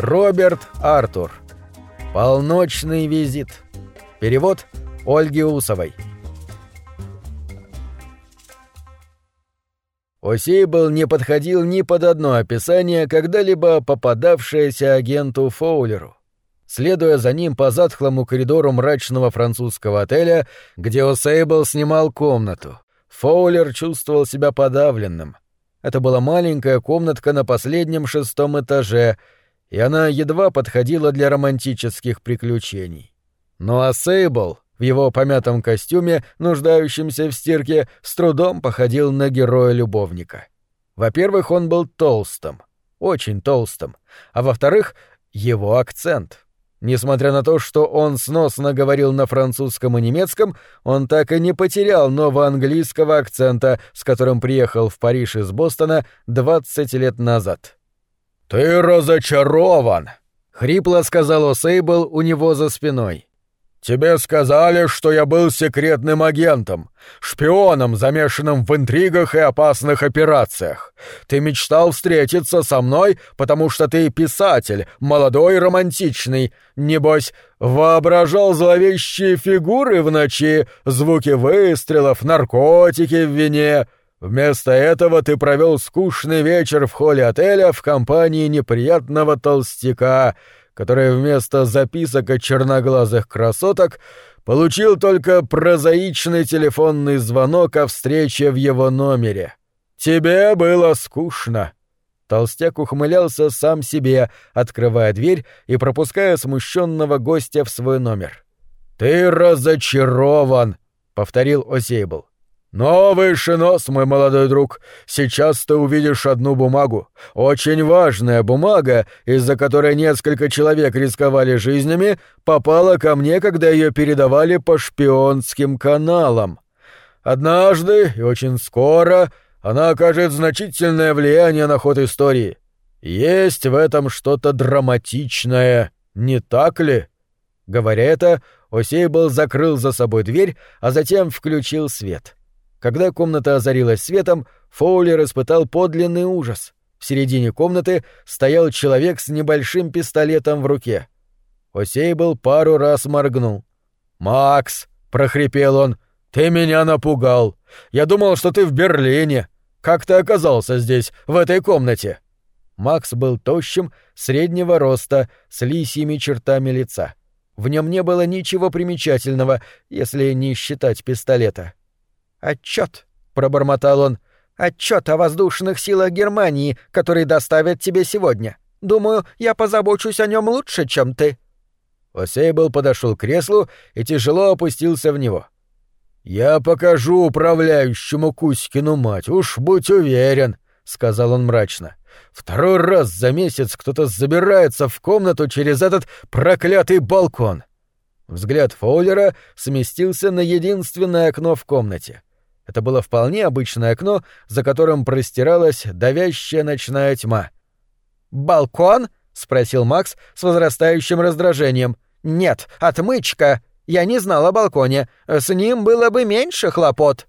Роберт Артур. Полночный визит. Перевод Ольги Усовой. Осейбл не подходил ни под одно описание, когда-либо попадавшееся агенту Фоулеру. Следуя за ним по затхлому коридору мрачного французского отеля, где Осейбл снимал комнату, Фоулер чувствовал себя подавленным. Это была маленькая комнатка на последнем шестом этаже, и она едва подходила для романтических приключений. Но Осейбл в его помятом костюме, нуждающемся в стирке, с трудом походил на героя-любовника. Во-первых, он был толстым, очень толстым, а во-вторых, его акцент. Несмотря на то, что он сносно говорил на французском и немецком, он так и не потерял новоанглийского акцента, с которым приехал в Париж из Бостона 20 лет назад. «Ты разочарован!» — хрипло сказал Осейбл у него за спиной. «Тебе сказали, что я был секретным агентом, шпионом, замешанным в интригах и опасных операциях. Ты мечтал встретиться со мной, потому что ты писатель, молодой и романтичный. Небось, воображал зловещие фигуры в ночи, звуки выстрелов, наркотики в вине. Вместо этого ты провел скучный вечер в холле отеля в компании неприятного толстяка» который вместо записок от черноглазых красоток получил только прозаичный телефонный звонок о встрече в его номере. «Тебе было скучно». Толстяк ухмылялся сам себе, открывая дверь и пропуская смущенного гостя в свой номер. «Ты разочарован», — повторил Осейбл. «Новый шинос, мой молодой друг. Сейчас ты увидишь одну бумагу. Очень важная бумага, из-за которой несколько человек рисковали жизнями, попала ко мне, когда ее передавали по шпионским каналам. Однажды, и очень скоро, она окажет значительное влияние на ход истории. Есть в этом что-то драматичное, не так ли?» Говоря это, Осейбл закрыл за собой дверь, а затем включил свет. — когда комната озарилась светом, Фоулер испытал подлинный ужас. В середине комнаты стоял человек с небольшим пистолетом в руке. Осейбл пару раз моргнул. «Макс!» — прохрипел он. «Ты меня напугал! Я думал, что ты в Берлине! Как ты оказался здесь, в этой комнате?» Макс был тощим, среднего роста, с лисьими чертами лица. В нем не было ничего примечательного, если не считать пистолета. Отчет, пробормотал он. Отчет о воздушных силах Германии, который доставят тебе сегодня. Думаю, я позабочусь о нем лучше, чем ты. Осейбл подошел к креслу и тяжело опустился в него. «Я покажу управляющему Кузькину мать, уж будь уверен», — сказал он мрачно. «Второй раз за месяц кто-то забирается в комнату через этот проклятый балкон». Взгляд Фоулера сместился на единственное окно в комнате. Это было вполне обычное окно, за которым простиралась давящая ночная тьма. «Балкон?» — спросил Макс с возрастающим раздражением. «Нет, отмычка. Я не знал о балконе. С ним было бы меньше хлопот».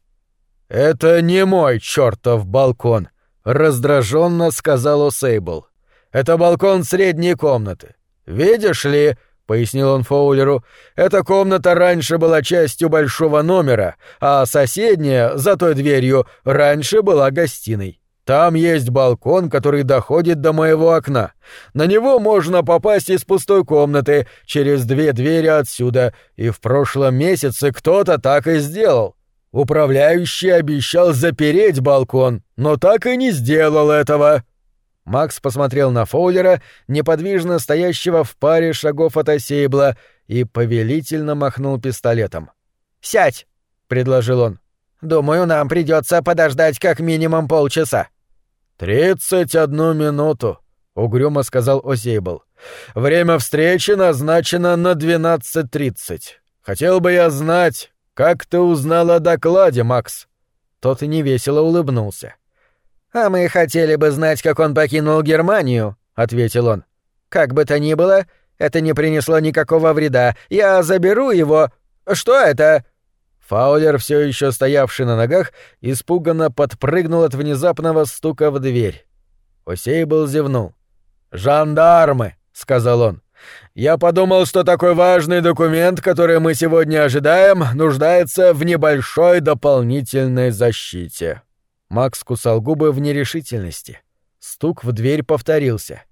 «Это не мой чертов балкон», — раздраженно сказал Осейбл. «Это балкон средней комнаты. Видишь ли, пояснил он Фоулеру. «Эта комната раньше была частью большого номера, а соседняя, за той дверью, раньше была гостиной. Там есть балкон, который доходит до моего окна. На него можно попасть из пустой комнаты через две двери отсюда, и в прошлом месяце кто-то так и сделал. Управляющий обещал запереть балкон, но так и не сделал этого». Макс посмотрел на Фоулера, неподвижно стоящего в паре шагов от Осейбла, и повелительно махнул пистолетом. «Сядь!» — предложил он. «Думаю, нам придется подождать как минимум полчаса». «Тридцать одну минуту», — угрюмо сказал Осейбл. «Время встречи назначено на двенадцать тридцать. Хотел бы я знать, как ты узнал о докладе, Макс?» Тот невесело улыбнулся. «А мы хотели бы знать, как он покинул Германию», — ответил он. «Как бы то ни было, это не принесло никакого вреда. Я заберу его... Что это?» Фаулер, все еще стоявший на ногах, испуганно подпрыгнул от внезапного стука в дверь. Осей был зевнул. «Жандармы!» — сказал он. «Я подумал, что такой важный документ, который мы сегодня ожидаем, нуждается в небольшой дополнительной защите». Макс кусал губы в нерешительности. Стук в дверь повторился.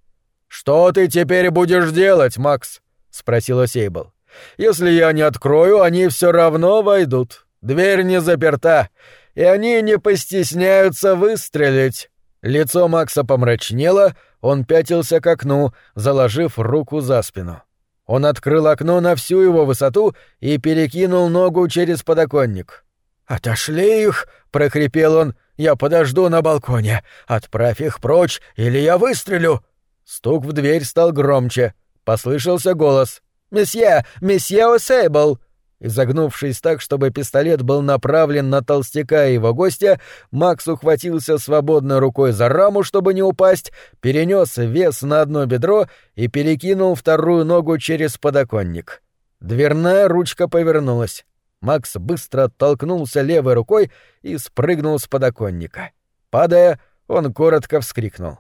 «Что ты теперь будешь делать, Макс?» — спросила Сейбл. «Если я не открою, они все равно войдут. Дверь не заперта, и они не постесняются выстрелить». Лицо Макса помрачнело, он пятился к окну, заложив руку за спину. Он открыл окно на всю его высоту и перекинул ногу через подоконник. «Отошли их!» — прохрипел он. «Я подожду на балконе. Отправь их прочь, или я выстрелю!» Стук в дверь стал громче. Послышался голос. «Месье! Месье Осейбл!» Изогнувшись так, чтобы пистолет был направлен на толстяка и его гостя, Макс ухватился свободной рукой за раму, чтобы не упасть, перенес вес на одно бедро и перекинул вторую ногу через подоконник. Дверная ручка повернулась. Макс быстро оттолкнулся левой рукой и спрыгнул с подоконника. Падая, он коротко вскрикнул.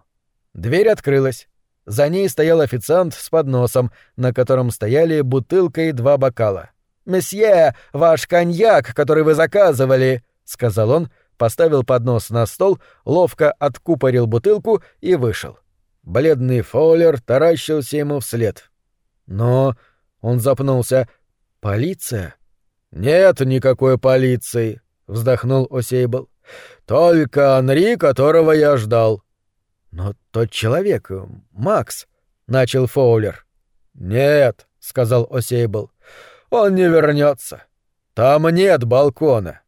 Дверь открылась. За ней стоял официант с подносом, на котором стояли бутылка и два бокала. «Месье, ваш коньяк, который вы заказывали», — сказал он, поставил поднос на стол, ловко откупорил бутылку и вышел. Бледный Фоулер таращился ему вслед. «Но...» — он запнулся. «Полиция?» «Нет никакой полиции», — вздохнул Осейбл. «Только Анри, которого я ждал». «Но тот человек, Макс», — начал Фоулер. «Нет», — сказал Осейбл. Он не вернется. Там нет балкона.